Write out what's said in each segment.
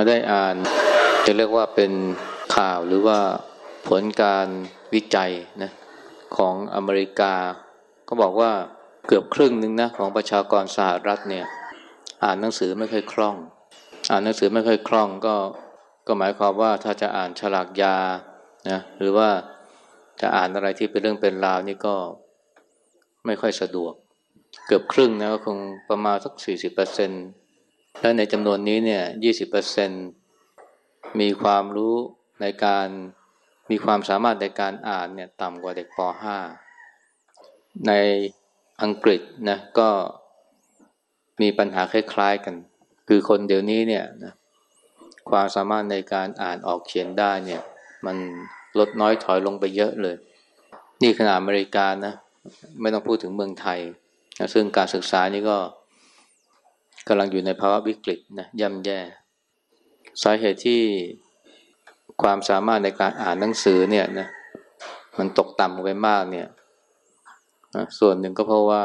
าได้อ่านจะเรียกว่าเป็นข่าวหรือว่าผลการวิจัยนะของอเมริกา ก็บอกว่าเกือบครึ่งหนึ่งนะของประชากรสหรัฐเนี่ยอ่านหนังสือไม่ค่อยคล่อง อ่านหนังสือไม่ค่อยคล่องก็ก็หมายความว่าถ้าจะอ่านฉลากยานะหรือว่าจะอ่านอะไรที่เป็นเรื่องเป็นราวนี่ก็ไม่ค่อยสะดวก เกือบครึ่งนะก็คงประมาณสักสี่สิบเปอร์เซ็นต์ และในจำนวนนี้เนี่ยยี่สิบเปอร์เซ็นต์มีความรู้ในการมีความสามารถในการอ่านเนี่ยต่ำกว่าเด็กป .5 ในอังกฤษนะก็มีปัญหาคล้ายๆกัน คือคนเดี๋ยวนี้เนี่ยนะความสามารถในการอ่านออกเขียนได้เนี่ยมันลดน้อยถอยลงไปเยอะเลย นี่ขนาดอเมริกานะไม่ต้องพูดถึงเมืองไทยนะซึ่งการศึกษานี่ก็ กำลังอยู่ในภาวะวิกฤตนะย่ำแย่ สาเหตุที่ความสามารถในการอ่านหนังสือเนี่ยนะมันตกต่ำไปมากเนี่ยส่วนหนึ่งก็เพราะว่า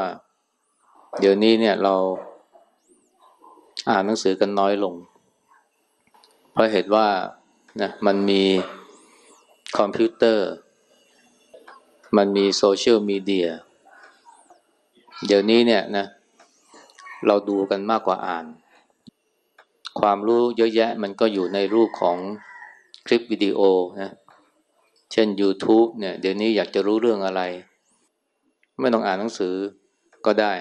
เดี๋ยวนี้เนี่ยเราอ่านหนังสือกันน้อยลง เพราะเหตุว่านะมันมีคอมพิวเตอร์ มันมีโซเชียลมีเดีย เดี๋ยวนี้เนี่ยนะ เราดูกันมากกว่าอ่าน ความรู้เยอะแยะมันก็อยู่ในรูปของคลิปวิดีโอนะเช่น YouTube เนี่ยเดี๋ยวนี้อยากจะรู้เรื่องอะไร ไม่ต้องอ่านหนังสือก็ได้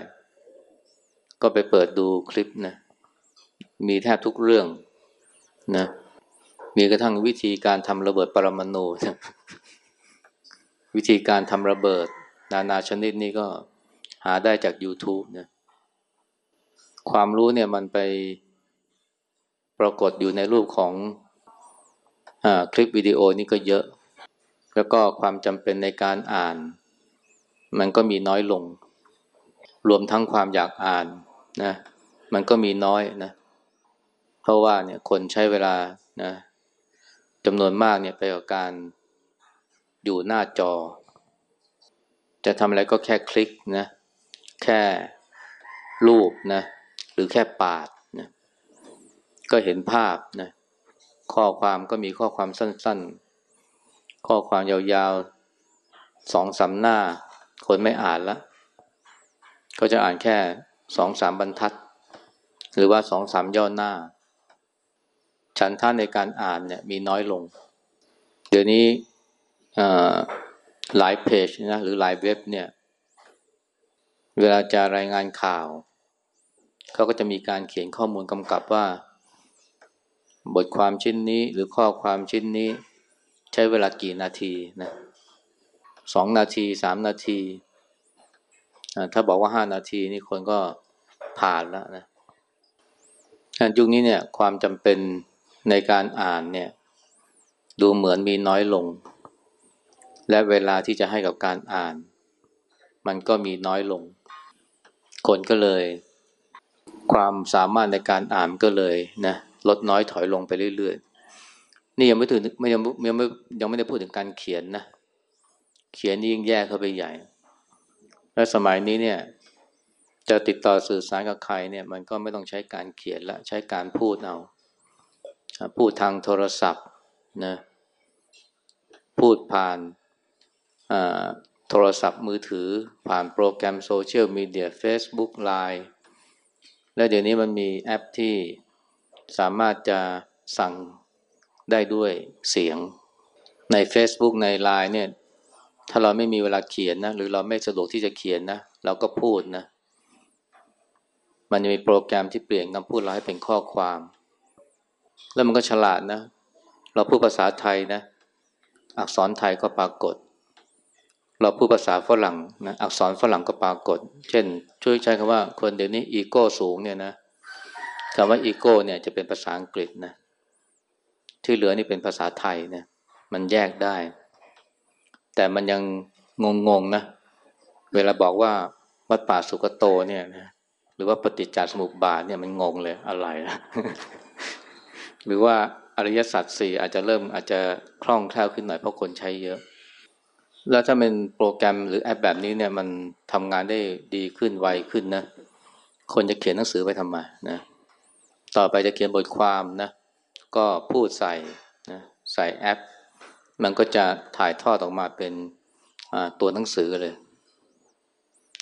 ก็ไปเปิดดูคลิปนะมีแทบทุกเรื่องนะมีกระทั่งวิธีการทำระเบิดปรมาณูวิธีการทำระเบิด นานาชนิดนี้ก็หาได้จาก YouTube นะ ความรู้เนี่ยมันไปปรากฏอยู่ในรูปของอคลิปวิดีโอนี่ก็เยอะ แล้วก็ความจำเป็นในการอ่าน มันก็มีน้อยลง รวมทั้งความอยากอ่านนะมันก็มีน้อยนะเพราะว่าเนี่ยคนใช้เวลานะจำนวนมากเนี่ยไปกับการอยู่หน้าจอ จะทำอะไรก็แค่คลิกนะแค่รูปนะ หรือแค่ปาดนะก็เห็นภาพนะข้อความก็มีข้อความสั้น ๆ ข้อความยาวๆสองสาหน้า คนไม่อ่านละก็จะอ่านแค่สองสามบรรทัด หรือว่าสองสามย่อหน้า ฉันท่านในการอ่านเนี่ยมีน้อยลง เดี๋ยวนี้หลายเพจนะหรือหลายเว็บเนี่ย เวลาจะรายงานข่าว เขาก็จะมีการเขียนข้อมูลกำกับว่า บทความชิ้นนี้หรือข้อความชิ้นนี้ ใช้เวลากี่นาทีนะสองนาทีสามนาที ถ้าบอกว่าห้านาทีนี่คนก็ผ่านแล้วนะยุคนี้เนี่ยความจำเป็นในการอ่านเนี่ยดูเหมือนมีน้อยลง และเวลาที่จะให้กับการอ่าน มันก็มีน้อยลง คนก็เลย ความสามารถในการอ่านก็เลยนะลดน้อยถอยลงไปเรื่อยๆ นี่ยังไม่ถึงไม่ยังยังไม่ยังไม่ได้พูดถึงการเขียนนะ เขียนนี่ยิ่งแย่เข้าไปใหญ่ และสมัยนี้เนี่ย จะติดต่อสื่อสารกับใครเนี่ย มันก็ไม่ต้องใช้การเขียนละใช้การพูดเอาพูดทางโทรศัพท์นะพูดผ่านโทรศัพท์มือถือผ่านโปรแกรมโซเชียลมีเดีย Facebook Line และเดี๋ยวนี้มันมีแอปที่สามารถจะสั่งได้ด้วยเสียง ใน Facebook ใน Line เนี่ย ถ้าเราไม่มีเวลาเขียนนะ หรือเราไม่สะดวกที่จะเขียนนะ เราก็พูดนะ มันจะมีโปรแกรมที่เปลี่ยนคำพูดเราให้เป็นข้อความ แล้วมันก็ฉลาดนะ เราพูดภาษาไทยนะ อักษรไทยก็ปรากฏ เราพูดภาษาฝรั่งนะอักษรฝรั่งก็ปรากฏ เช่น ช่วยใช้คำว่าคนเดี๋ยวนี้อีโก้สูงเนี่ยนะคำว่าอีโก้เนี่ยจะเป็นภาษาอังกฤษนะที่เหลือนี่เป็นภาษาไทยเนี่ยมันแยกได้ แต่มันยังงงๆนะ เวลาบอกว่าวัดป่าสุกโตเนี่ยนะหรือว่าปฏิจจสมุปบาทเนี่ยมันงงเลยอะไรนะหรือว่าอริยสัจสี่อาจจะเริ่มอาจจะคล่องแคล่วขึ้นหน่อยเพราะคนใช้เยอะ แล้วถ้าเป็นโปรแกรมหรือแอปแบบนี้เนี่ยมันทำงานได้ดีขึ้นไวขึ้นนะ คนจะเขียนหนังสือไปทำไมนะ ต่อไปจะเขียนบทความนะ ก็พูดใส่นะใส่แอป มันก็จะถ่ายทอดออกมาเป็นตัวหนังสือเลย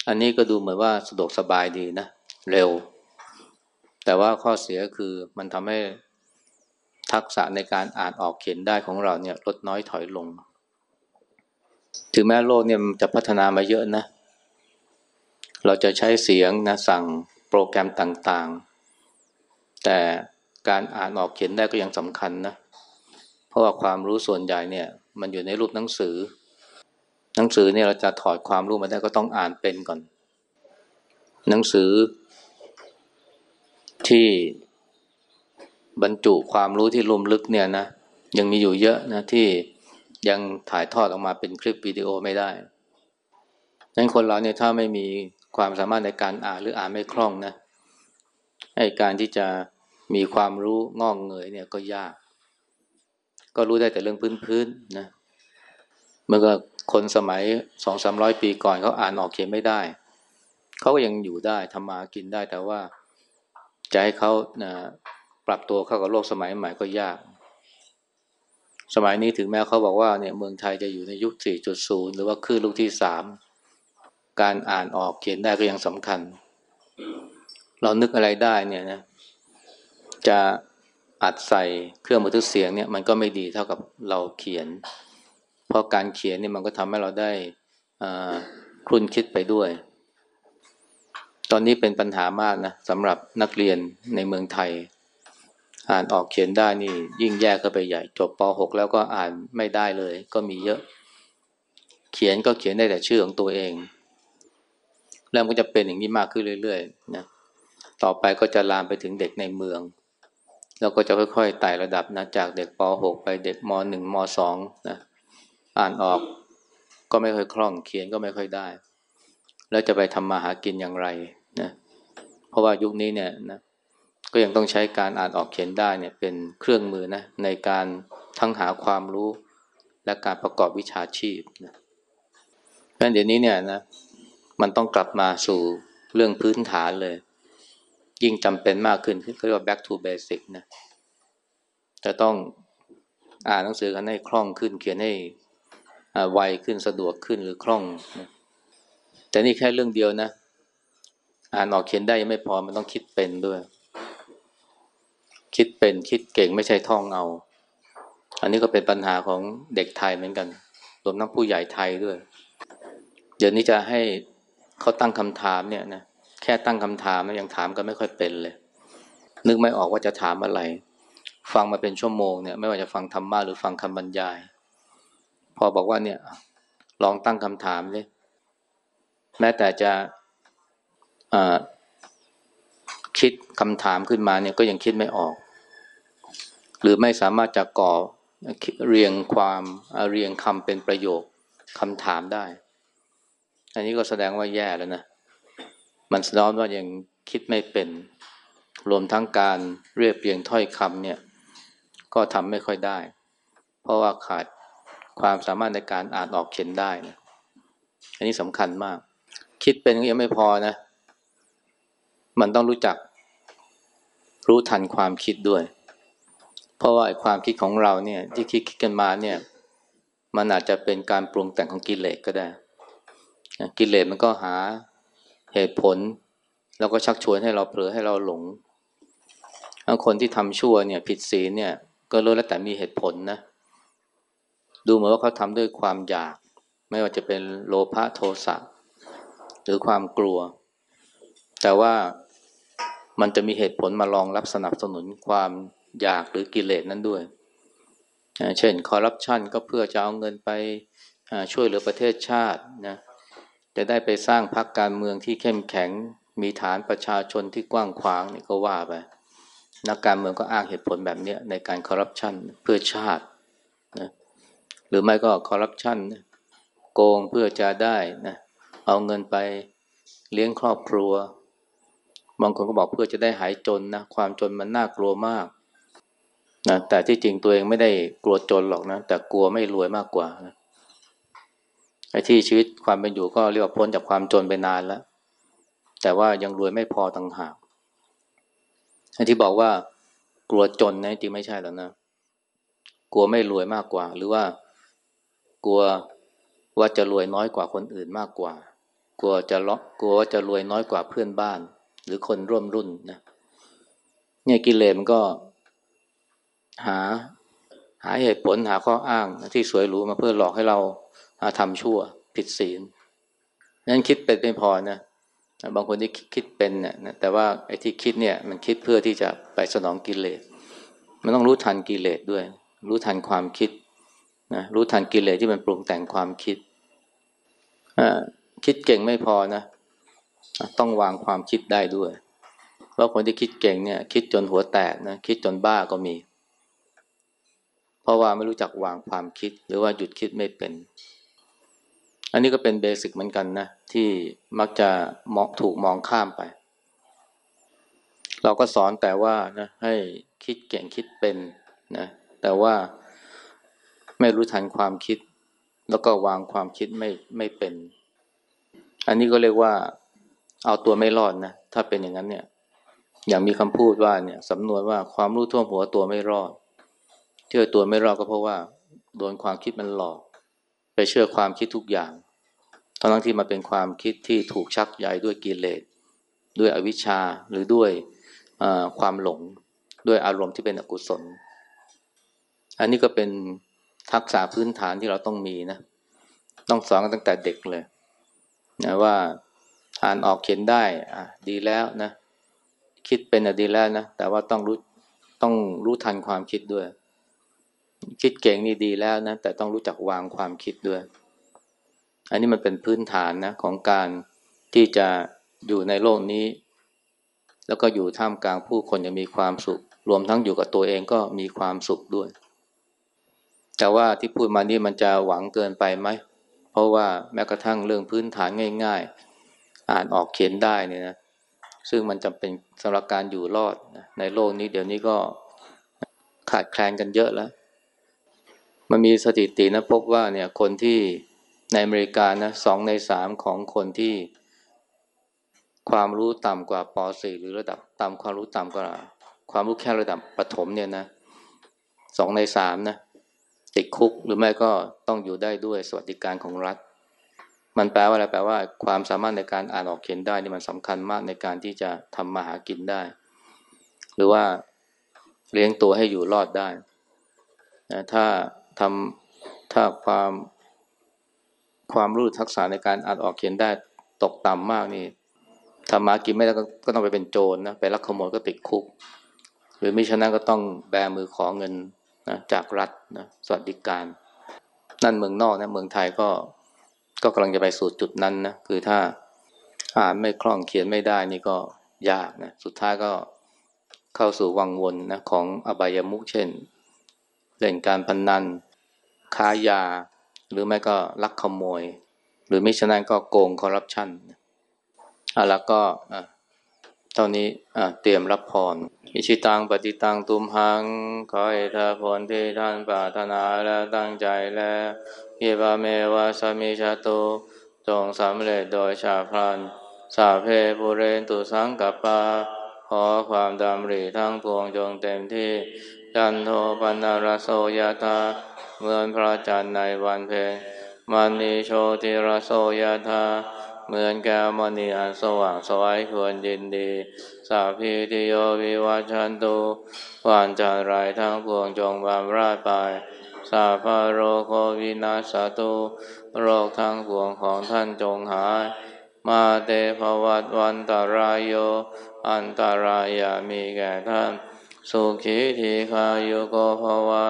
อันนี้ก็ดูเหมือนว่าสะดวกสบายดีนะ เร็ว แต่ว่าข้อเสียคือมันทำให้ทักษะในการอ่านออกเขียนได้ของเราเนี่ยลดน้อยถอยลง ถึงแม้โลกเนี่ยมันจะพัฒนามาเยอะนะ เราจะใช้เสียงนะสั่งโปรแกรมต่างๆ แต่การอ่านออกเขียนได้ก็ยังสำคัญนะ เพราะว่าความรู้ส่วนใหญ่เนี่ย มันอยู่ในรูปหนังสือ หนังสือเนี่ยเราจะถอดความรู้มาได้ก็ต้องอ่านเป็นก่อน หนังสือที่บรรจุความรู้ที่ลุ่มลึกเนี่ยนะยังมีอยู่เยอะนะที่ ยังถ่ายทอดออกมาเป็นคลิปวิดีโอไม่ได้ดังนั้นคนเราเนี่ยถ้าไม่มีความสามารถในการอ่านหรืออ่านไม่คล่องนะไอการที่จะมีความรู้งอกเงยเนี่ยก็ยาก ก็รู้ได้แต่เรื่องพื้นๆนะเมื่อคนสมัยสองสามร้อยปีก่อนเขาอ่านออกเขียนไม่ได้ เขาก็ยังอยู่ได้ทำมากินได้แต่ว่าจะให้เขานะปรับตัวเข้ากับโลกสมัยใหม่ก็ยาก สมัยนี้ถึงแม้เขาบอกว่าเนี่ยเมืองไทยจะอยู่ในยุค 4.0 หรือว่าคลื่นลูกที่สามการอ่านออกเขียนได้ก็ยังสำคัญ เรานึกอะไรได้เนี่ยนะจะอัดใส่เครื่องบันทึกเสียงเนี่ยมันก็ไม่ดีเท่ากับเราเขียน เพราะการเขียนเนี่ยมันก็ทำให้เราได้คลุ่นคิดไปด้วย ตอนนี้เป็นปัญหามากนะสำหรับนักเรียนในเมืองไทย อ่านออกเขียนได้นี่ ยิ่งแยกเข้าไปใหญ่ จบป .6 แล้วก็อ่านไม่ได้เลย ก็มีเยอะ เขียนก็เขียนได้แต่ชื่อของตัวเอง แล้วก็จะเป็นอย่างนี้มากขึ้นเรื่อยๆนะต่อไปก็จะลามไปถึงเด็กในเมือง แล้วก็จะค่อยๆไต่ระดับนะจากเด็กป .6 ไปเด็กม .1 ม .2 นะอ่านออกก็ไม่ค่อยคล่องเขียนก็ไม่ค่อยได้ แล้วจะไปทำมาหากินอย่างไรนะเพราะว่ายุคนี้เนี่ยนะ ก็ยังต้องใช้การอ่านออกเขียนได้เนี่ยเป็นเครื่องมือนะในการทั้งหาความรู้และการประกอบวิชาชีพนะเพราะเดี๋ยวนี้เนี่ยนะมันต้องกลับมาสู่เรื่องพื้นฐานเลย ยิ่งจำเป็นมากขึ้นเขาเรียกว่า back to basic นะจะต้องอ่านหนังสือกันให้คล่องขึ้น เขียนให้ไวขึ้นสะดวกขึ้นหรือคล่องนะแต่นี่แค่เรื่องเดียวนะ อ่านออกเขียนได้ยังไม่พอมันต้องคิดเป็นด้วย คิดเป็นคิดเก่งไม่ใช่ท่องเอา อันนี้ก็เป็นปัญหาของเด็กไทยเหมือนกัน รวมทั้งผู้ใหญ่ไทยด้วย เดี๋ยวนี้จะให้เขาตั้งคำถามเนี่ยนะแค่ตั้งคำถามยังถามกันไม่ค่อยเป็นเลย นึกไม่ออกว่าจะถามอะไร ฟังมาเป็นชั่วโมงเนี่ย ไม่ว่าจะฟังธรรมะหรือฟังคำบรรยาย พอบอกว่าเนี่ย ลองตั้งคำถามเลยแม้แต่จะคิดคำถามขึ้นมาเนี่ยก็ยังคิดไม่ออก หรือไม่สามารถจะก่อเรียงความเรียงคำเป็นประโยคคำถามได้ อันนี้ก็แสดงว่าแย่แล้วนะ มันสะท้อนว่ายังคิดไม่เป็น รวมทั้งการเรียบเรียงถ้อยคำเนี่ย ก็ทำไม่ค่อยได้ เพราะว่าขาดความสามารถในการอ่านออกเขียนได้นะอันนี้สำคัญมาก คิดเป็นก็ยังไม่พอนะ มันต้องรู้จัก รู้ทันความคิดด้วย เพราะว่าความคิดของเราเนี่ยที่คิดคิดกันมาเนี่ย มันอาจจะเป็นการปรุงแต่งของกิเลสก็ได้ กิเลสมันก็หาเหตุผล แล้วก็ชักชวนให้เราเผลอให้เราหลงคนที่ทำชั่วเนี่ย ผิดศีลเนี่ย ก็รู้แล้วแต่มีเหตุผลนะดูเหมือนว่าเขาทำด้วยความอยาก ไม่ว่าจะเป็นโลภะโทสะหรือความกลัว แต่ว่ามันจะมีเหตุผลมารองรับสนับสนุนความ อยากหรือกิเลสนั้นด้วย เช่นคอร์รัปชันก็เพื่อจะเอาเงินไปช่วยเหลือประเทศชาตินะจะได้ไปสร้างพรรคการเมืองที่เข้มแข็ง มีฐานประชาชนที่กว้างขวางนี่ก็ว่าไปนักการเมืองก็อ้างเหตุผลแบบนี้ในการคอร์รัปชันเพื่อชาตินะหรือไม่ก็คอร์รัปชันโกงเพื่อจะได้นะเอาเงินไปเลี้ยงครอบครัว บางคนก็บอกเพื่อจะได้หายจนนะความจนมันน่ากลัวมาก นะแต่ที่จริงตัวเองไม่ได้กลัวจนหรอกนะ แต่กลัวไม่รวยมากกว่านะไอ้ที่ชีวิตความเป็นอยู่ก็เรียกว่าพ้นจากความจนไปนานแล้ว แต่ว่ายังรวยไม่พอต่างหากไอ้ที่บอกว่ากลัวจนนะจริงไม่ใช่แล้วนะ กลัวไม่รวยมากกว่า หรือว่ากลัวว่าจะรวยน้อยกว่าคนอื่นมากกว่า กลัวจะล็อกกลัวว่าจะรวยน้อยกว่าเพื่อนบ้าน หรือคนร่วมรุ่นนะเนี่ยกิเลสมันก็ หา หาเหตุผลหาข้ออ้างที่สวยหรูมาเพื่อหลอกให้เราทำชั่วผิดศีลนั้นคิดเป็นไม่พอนะบางคนที่คิดเป็นเนี่ยแต่ว่าไอ้ที่คิดเนี่ยมันคิดเพื่อที่จะไปสนองกิเลส มันต้องรู้ทันกิเลสด้วย รู้ทันความคิดนะรู้ทันกิเลสที่มันปรุงแต่งความคิดคิดเก่งไม่พอนะ ต้องวางความคิดได้ด้วย เพราะคนที่คิดเก่งเนี่ย คิดจนหัวแตกนะคิดจนบ้าก็มี เพราะว่าไม่รู้จักวางความคิด หรือว่าหยุดคิดไม่เป็น อันนี้ก็เป็นเบสิกเหมือนกันนะ ที่มักจะมองถูกมองข้ามไป เราก็สอนแต่ว่านะให้คิดเก่งคิดเป็นนะแต่ว่าไม่รู้ทันความคิด แล้วก็วางความคิดไม่ไม่เป็น อันนี้ก็เรียกว่าเอาตัวไม่รอดนะถ้าเป็นอย่างนั้นเนี่ย อย่างมีคำพูดว่าเนี่ยสำนวนว่าความรู้ท่วมหัวตัวไม่รอด เชื่อตัวไม่รอดก็เพราะว่า โดนความคิดมันหลอก ไปเชื่อความคิดทุกอย่างทั้งที่มาเป็นความคิดที่ถูกชักใยด้วยกิเลสด้วยอวิชชาหรือด้วยความหลงด้วยอารมณ์ที่เป็นอกุศล อันนี้ก็เป็นทักษะพื้นฐานที่เราต้องมีนะ ต้องสอนกันตั้งแต่เด็กเลยนะว่าอ่านออกเขียนได้อะดีแล้วนะ คิดเป็นอะดีแล้วนะ แต่ว่าต้องรู้ต้องรู้ทันความคิดด้วย คิดเก่งนี่ดีแล้วนะ แต่ต้องรู้จักวางความคิดด้วย อันนี้มันเป็นพื้นฐานนะของการที่จะอยู่ในโลกนี้ แล้วก็อยู่ท่ามกลางผู้คนยังมีความสุข รวมทั้งอยู่กับตัวเองก็มีความสุขด้วย แต่ว่าที่พูดมานี่มันจะหวังเกินไปไหม เพราะว่าแม้กระทั่งเรื่องพื้นฐานง่าย ๆ อ่านออกเขียนได้เนี่ยนะซึ่งมันจำเป็นสำหรับการอยู่รอดในโลกนี้เดี๋ยวนี้ก็ขาดแคลนกันเยอะแล้ว มันมีสถิตินะพบว่าเนี่ยคนที่ในอเมริกานะสองในสามของคนที่ความรู้ต่ำกว่าป .4 หรือระดับต่ำความรู้ต่ำกว่า ความรู้แค่ระดับประถมเนี่ยนะสองในสามนะติดคุกหรือไม่ก็ต้องอยู่ได้ด้วยสวัสดิการของรัฐ มันแปลว่าอะไรแปลว่า ความสามารถในการอ่านออกเขียนได้นี่มันสำคัญมากในการที่จะทำมาหากินได้ หรือว่าเลี้ยงตัวให้อยู่รอดได้นะถ้า ทำถ้าความความรู้ทักษะในการอ่านออกเขียนได้ตกต่ำมากนี่ทำมากินไม่ได้ก็ต้องไปเป็นโจรนะไปลักขโมยก็ติดคุก หรือมิฉะนั้นก็ต้องแบมือขอเงินนะจากรัฐนะสวัสดิการ นั่นเมืองนอกนะเมืองไทยก็ก็กำลังจะไปสู่จุดนั้นนะคือถ้าอ่านไม่คล่องเขียนไม่ได้นี่ก็ยากนะสุดท้ายก็เข้าสู่วังวนนะของอบายมุขเช่น เล่นการพนนัน ค้ายา หรือไม่ก็ลักขโมย หรือไม่ฉะนั้นก็โกงคอร์รัปชันอะแล้วก็อะเท่านี้อะเตรียมรับพร อิชิตังปฏิตังตุมหัง ขอให้ท่าผลที่ท่านปรารถนาและตั้งใจและยิบาเมวะสมิชาตุจงสำเร็จโดยชาพลัน สาเพปุเรนตุสังกัปปา ขอความดำริทั้งปวงจงเต็มที่ จันโทปันนารโสยตาเหมือนพระจันทร์ในวันเพ็ญมันนีโชติรโสยธาเหมือนแก้วมณีอันสว่างสวัยควรยินดี สาพีติโยวิวัชันตุวันจันไรทั้งปวงจงบำราดไป สาพาโรโควินาสตุโรคทั้งปวงของท่านจงหาย มาเตภวัตวันตารายโย อันตรายามีแก่ท่าน สุขีทีคายุโกภวะ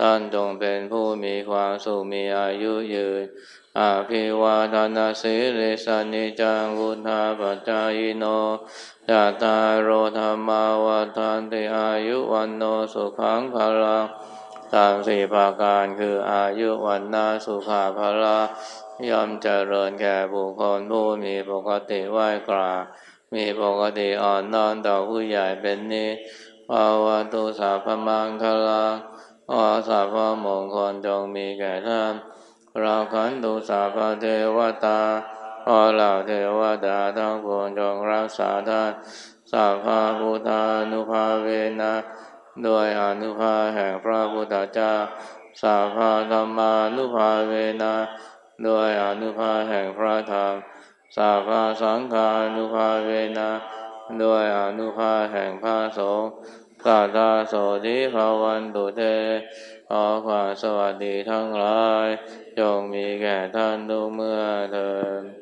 ท่านจงเป็นผู้มีความสุขมีอายุยืนอาภิวาทานาสิริสนิจังวุธาปัจจายโนยะตาโรธรรมาวาทานติอายุวันโนสุขังภาลังตามสี่ประการคืออายุวันนาสุขาภาลาย่อมเจริญแก่บุคคลผู้มีปกติไหวกรา มีปกติอ่อนนอนต่อผู้ใหญ่เป็นนิ ภาวะตุสาพมังคลาขอสัพมงคลจงมีแก่ท่านเราขันตุสัพเทวตาขอเหล่าเทวดาทั้งปวงจงรักษาท่านสัพพพุทธานุภาเวนะโดยอนุภาแห่งพระพุทธเจ้าสาภาธรรมานุภาเวนะโดยอนุภาแห่งพระธรรมสาภาสังฆานุภาเวนะโดยอนุภาแห่งพระสงฆ์ กาตาโสธิภาวันตุเตขอความสวัสดีทั้งหลายจงมีแก่ท่านทุกเมื่อเถิด